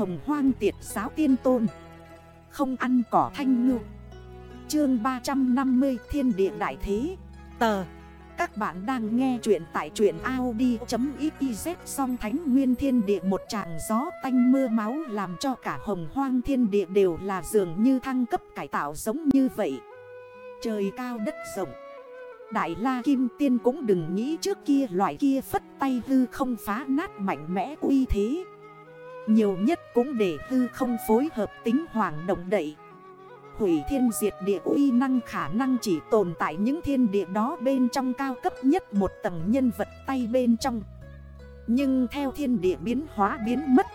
hồng hoang tiệt giáo tiên tôn. Không ăn cỏ thanh ngư. Chương 350 Thiên địa đại thế. Tờ. Các bạn đang nghe chuyện tại truyện Audi.xyz Song thánh nguyên thiên địa một tràng gió tanh mưa máu Làm cho cả hồng hoang thiên địa đều là dường như thăng cấp cải tạo giống như vậy. Trời cao đất rộng. Đại la kim tiên cũng đừng nghĩ trước kia, loại kia phất tay hư không phá nát mạnh mẽ uy thế. Nhiều nhất cũng để hư không phối hợp tính hoàng động đậy. Hủy thiên diệt địa uy năng khả năng chỉ tồn tại những thiên địa đó bên trong cao cấp nhất một tầng nhân vật tay bên trong. Nhưng theo thiên địa biến hóa biến mất,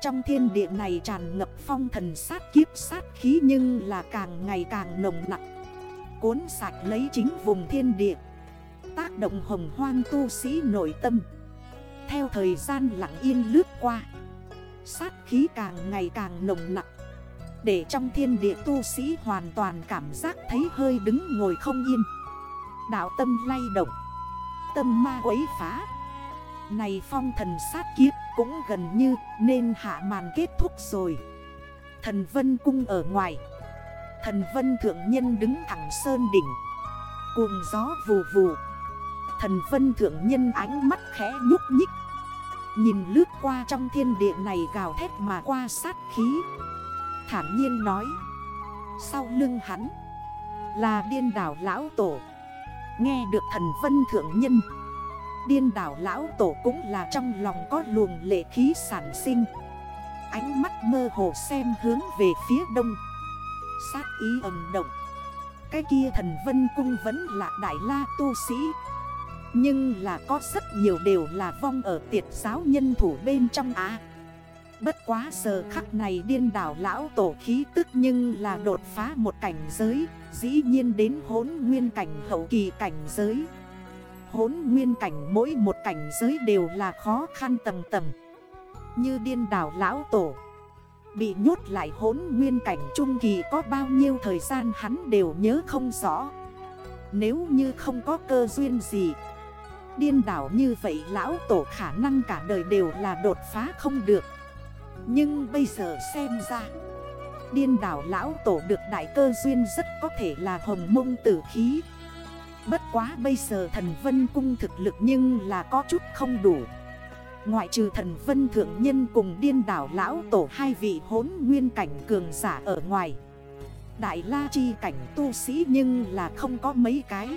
Trong thiên địa này tràn ngập phong thần sát kiếp sát khí nhưng là càng ngày càng nồng nặng cuốn sạch lấy chính vùng thiên địa, Tác động hồng hoang tu sĩ nội tâm. Theo thời gian lặng yên lướt qua Sát khí càng ngày càng nồng nặng Để trong thiên địa tu sĩ hoàn toàn cảm giác thấy hơi đứng ngồi không yên. Đạo tâm lay động. Tâm ma quấy phá. Này phong thần sát kiếp cũng gần như nên hạ màn kết thúc rồi. Thần Vân Cung ở ngoài. Thần Vân Thượng Nhân đứng thẳng sơn đỉnh. Cuồng gió vù vù. Thần Vân Thượng Nhân ánh mắt khẽ nhúc nhích. Nhìn lướt qua trong thiên địa này gào thét mà qua sát khí. Thản nhiên nói. Sau lưng hắn Là điên đảo lão tổ. Nghe được thần Vân Thượng Nhân. Điên đảo lão tổ cũng là trong lòng có luồng lệ khí sản sinh. Ánh mắt mơ hồ xem hướng về phía đông. Sát ý ầm động. Cái kia thần vân cung vẫn là đại la tu sĩ. Nhưng là có rất nhiều đều là vong ở tiệt giáo nhân thủ bên trong á. Bất quá giờ khắc này điên đảo lão tổ khí tức nhưng là đột phá một cảnh giới, Dĩ nhiên đến hốn nguyên cảnh hậu kỳ cảnh giới. Hốn nguyên cảnh mỗi một cảnh giới đều là khó khăn tầng tầng Như điên đảo lão tổ, Bị nhốt lại hốn nguyên cảnh trung kỳ có bao nhiêu thời gian hắn đều nhớ không rõ. Nếu như không có cơ duyên gì Điên đảo như vậy, lão tổ khả năng cả đời đều là đột phá không được. Nhưng bây giờ xem ra, Điên đảo lão tổ được đại cơ duyên rất có thể là hồng mông tử khí. Bất quá bây giờ thần vân cung thực lực nhưng là có chút không đủ. Ngoại trừ thần vân thượng nhân cùng điên đảo lão tổ hai vị hốn nguyên cảnh cường giả ở ngoài. Đại la chi cảnh tu sĩ nhưng là không có mấy cái.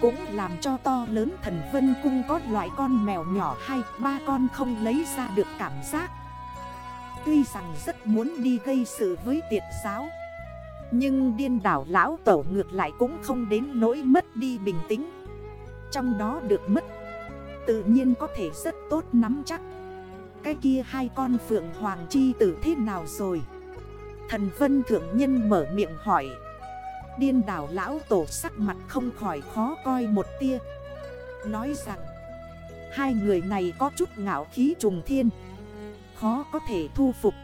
Cũng làm cho to lớn thần vân cung có loại con mèo nhỏ hay, ba con không lấy ra được cảm giác. Tuy rằng rất muốn đi gây sự với tiệt giáo, Nhưng điên đảo lão tổ ngược lại cũng không đến nỗi mất đi bình tĩnh. Trong đó được mất, Tự nhiên có thể rất tốt nắm chắc. Cái kia hai con phượng hoàng chi tử thế nào rồi? Thần vân thượng nhân mở miệng hỏi. Điên đảo lão tổ sắc mặt không khỏi khó coi một tia. Nói rằng, Hai người này có chút ngạo khí trùng thiên, Khó có thể thu phục.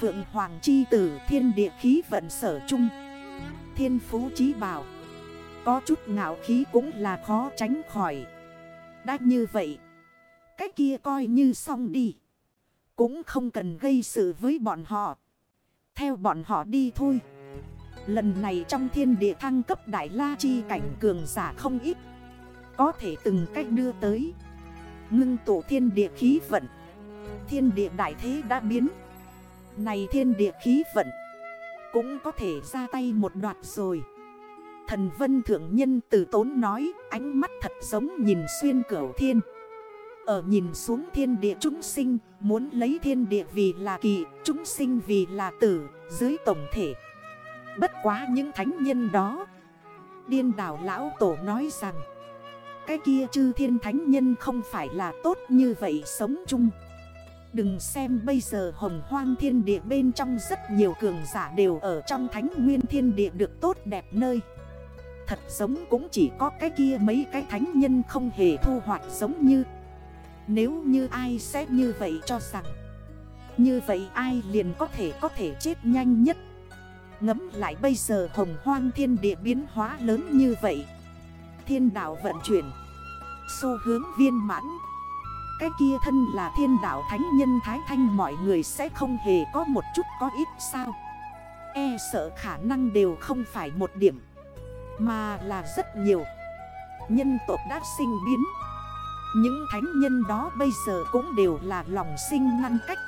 Phượng Hoàng Chi Tử, thiên địa khí vận sở chung Thiên Phú Chí Bảo, Có chút ngạo khí cũng là khó tránh khỏi. Đã như vậy, Cái kia coi như xong đi. Cũng không cần gây sự với bọn họ. Theo bọn họ đi thôi. Lần này trong thiên địa thăng cấp đại la chi cảnh cường giả không ít. Có thể từng cách đưa tới. Ngưng tổ thiên địa khí vận. Thiên địa đại thế đã biến. Này thiên địa khí vận. Cũng có thể ra tay một đoạt rồi. Thần vân thượng nhân từ tốn nói, Ánh mắt thật giống nhìn xuyên cửa thiên. Ở nhìn xuống thiên địa chúng sinh, Muốn lấy thiên địa vì là kỳ, Chúng sinh vì là tử, Dưới tổng thể. Bất quá những thánh nhân đó. Điên đảo lão tổ nói rằng, Cái kia chư thiên thánh nhân không phải là tốt như vậy sống chung. Đừng xem bây giờ hồng hoang thiên địa bên trong rất nhiều cường giả đều ở trong thánh nguyên thiên địa được tốt đẹp nơi. Thật giống cũng chỉ có cái kia mấy cái thánh nhân không hề thu hoạch giống như. Nếu như ai sẽ như vậy cho rằng, Như vậy ai liền có thể có thể chết nhanh nhất. Ngấm lại bây giờ hồng hoang thiên địa biến hóa lớn như vậy. Thiên đạo vận chuyển. Xu hướng viên mãn. Cái kia thân là thiên đạo thánh nhân Thái Thanh mọi người sẽ không hề có một chút có ít sao. E sợ khả năng đều không phải một điểm, Mà là rất nhiều. Nhân tộc đã sinh biến. Những thánh nhân đó bây giờ cũng đều là lòng sinh ngăn cách.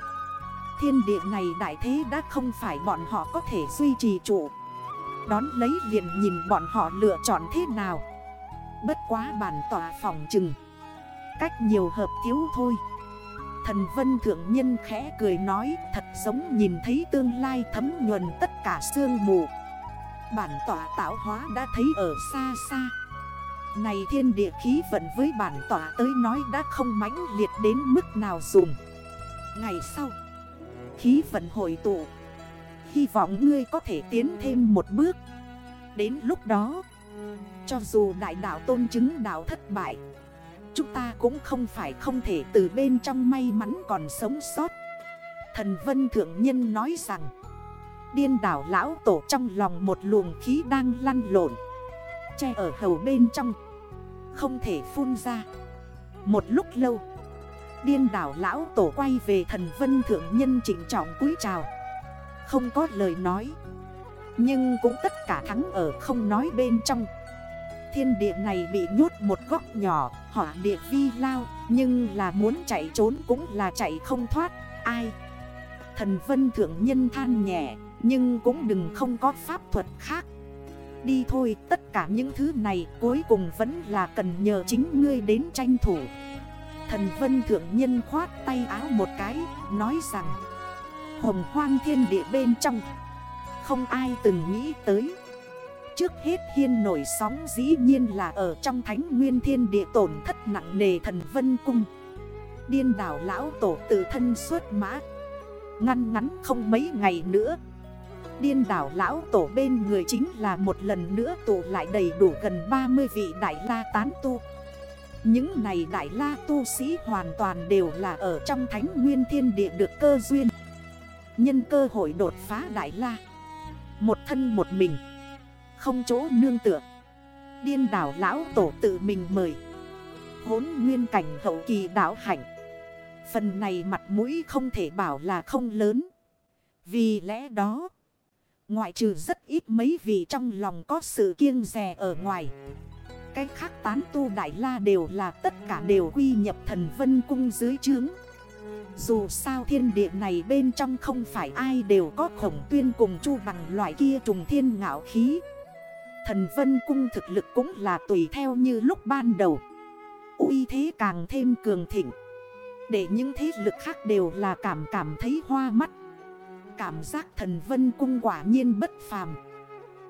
Thiên địa này đại thế đã không phải bọn họ có thể duy trì trụ Đón lấy liền nhìn bọn họ lựa chọn thế nào. Bất quá bản tỏa phòng chừng. Cách nhiều hợp thiếu thôi. Thần vân thượng nhân khẽ cười nói, Thật giống nhìn thấy tương lai thấm nhuần tất cả sương mù. Bản tỏa tạo hóa đã thấy ở xa xa. Này thiên địa khí vận với bản tỏa tới nói đã không mãnh liệt đến mức nào dùng. Ngày sau Khí vận hội tụ. Hy vọng ngươi có thể tiến thêm một bước. Đến lúc đó, Cho dù đại đạo tôn chứng đạo thất bại, Chúng ta cũng không phải không thể từ bên trong may mắn còn sống sót. Thần Vân Thượng Nhân nói rằng, Điên đảo lão tổ trong lòng một luồng khí đang lăn lộn, Che ở hầu bên trong, Không thể phun ra. Một lúc lâu Điên đảo lão tổ quay về thần vân thượng nhân trịnh trọng cúi chào. Không có lời nói. Nhưng cũng tất cả thắng ở không nói bên trong. Thiên địa này bị nhốt một góc nhỏ, Hỏa địa vi lao, Nhưng là muốn chạy trốn cũng là chạy không thoát. Ai? Thần vân thượng nhân than nhẹ, Nhưng cũng đừng không có pháp thuật khác. Đi thôi, tất cả những thứ này cuối cùng vẫn là cần nhờ chính ngươi đến tranh thủ. Thần vân thượng nhân khoát tay áo một cái, Nói rằng, Hồng hoang thiên địa bên trong, Không ai từng nghĩ tới. Trước hết hiên nổi sóng dĩ nhiên là ở trong thánh nguyên thiên địa tổn thất nặng nề thần vân cung. Điên đảo lão tổ tự thân xuất mã, Ngăn ngắn không mấy ngày nữa. Điên đảo lão tổ bên người chính là một lần nữa tụ lại đầy đủ gần 30 vị đại la tán tu những này đại la tu sĩ hoàn toàn đều là ở trong thánh nguyên thiên địa được cơ duyên. Nhân cơ hội đột phá đại la. Một thân một mình. Không chỗ nương tựa. Điên đảo lão tổ tự mình mời. Hốn nguyên cảnh hậu kỳ đảo hạnh. Phần này mặt mũi không thể bảo là không lớn. Vì lẽ đó, Ngoại trừ rất ít mấy vị trong lòng có sự kiêng rè ở ngoài cái khác tán tu đại la đều là tất cả đều quy nhập thần vân cung dưới trướng. Dù sao thiên địa này bên trong không phải ai đều có khổng tuyên cùng chu bằng loại kia trùng thiên ngạo khí. Thần vân cung thực lực cũng là tùy theo như lúc ban đầu. Uy thế càng thêm cường thịnh. Để những thế lực khác đều là cảm cảm thấy hoa mắt. Cảm giác thần vân cung quả nhiên bất phàm.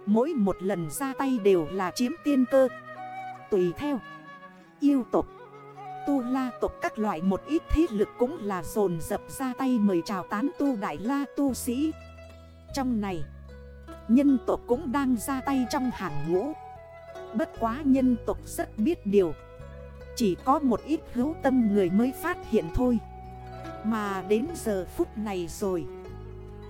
Mỗi một lần ra tay đều là chiếm tiên cơ tùy theo. Yêu tộc, Tu la tộc các loại một ít thế lực cũng là dồn dập ra tay mời chào tán tu đại la tu sĩ. Trong này, Nhân tộc cũng đang ra tay trong hàng ngũ. Bất quá nhân tộc rất biết điều. Chỉ có một ít hữu tâm người mới phát hiện thôi. Mà đến giờ phút này rồi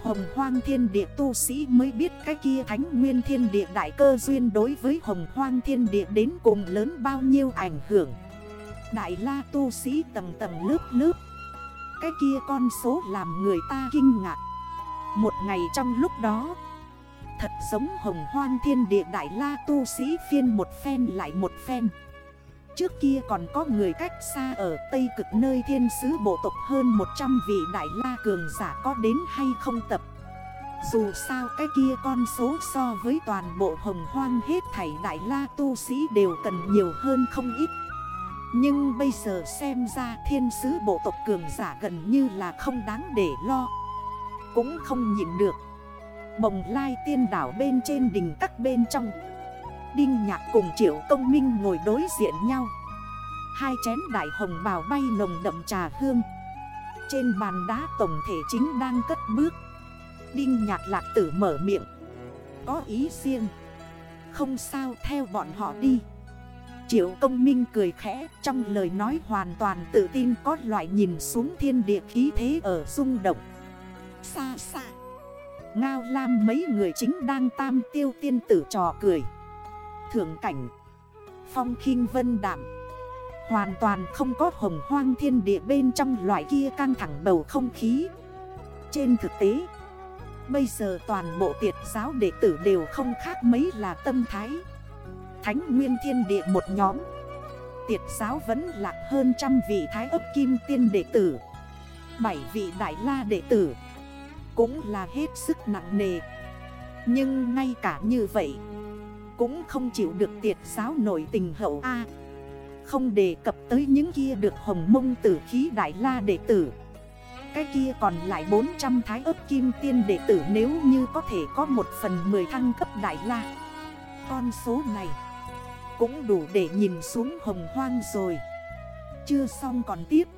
Hồng hoang thiên địa tu sĩ mới biết cái kia thánh nguyên thiên địa đại cơ duyên đối với hồng hoang thiên địa đến cùng lớn bao nhiêu ảnh hưởng. Đại la tu sĩ tầng tầng lớp lớp. Cái kia con số làm người ta kinh ngạc. Một ngày trong lúc đó, Thật giống hồng hoang thiên địa đại la tu sĩ phiên một phen lại một phen. Trước kia còn có người cách xa ở Tây Cực nơi thiên sứ bộ tộc hơn 100 vị đại la cường giả có đến hay không tập. Dù sao cái kia con số so với toàn bộ hồng hoang hết thảy đại la tu sĩ đều cần nhiều hơn không ít. Nhưng bây giờ xem ra thiên sứ bộ tộc cường giả gần như là không đáng để lo. Cũng không nhịn được. Bồng lai tiên đảo bên trên đỉnh các bên trong. Đinh nhạc cùng triệu công minh ngồi đối diện nhau. Hai chén đại hồng bào bay nồng đậm trà hương. Trên bàn đá tổng thể chính đang cất bước. Đinh nhạc lạc tử mở miệng. Có ý riêng. Không sao, theo bọn họ đi. Triệu công minh cười khẽ, Trong lời nói hoàn toàn tự tin, Có loại nhìn xuống thiên địa khí thế ở rung động. Xa xa. Ngao Lam mấy người chính đang tam tiêu tiên tử trò cười. Thượng cảnh. Phong khinh vân đảm Hoàn toàn không có hồng hoang thiên địa bên trong loại kia căng thẳng bầu không khí. Trên thực tế, Bây giờ toàn bộ tiệt giáo đệ tử đều không khác mấy là tâm thái. Thánh nguyên thiên địa một nhóm. Tiệt giáo vẫn lạc hơn trăm vị thái ấp kim tiên đệ tử. Bảy vị đại la đệ tử. Cũng là hết sức nặng nề. Nhưng ngay cả như vậy cũng không chịu được tiệt giáo nổi tình hậu A. Không đề cập tới những kia được hồng mông tử khí đại la đệ tử. Cái kia còn lại 400 thái ấp kim tiên đệ tử Nếu như có thể có một phần 10 thăng cấp đại la. Con số này Cũng đủ để nhìn xuống hồng hoang rồi. Chưa xong còn tiếp.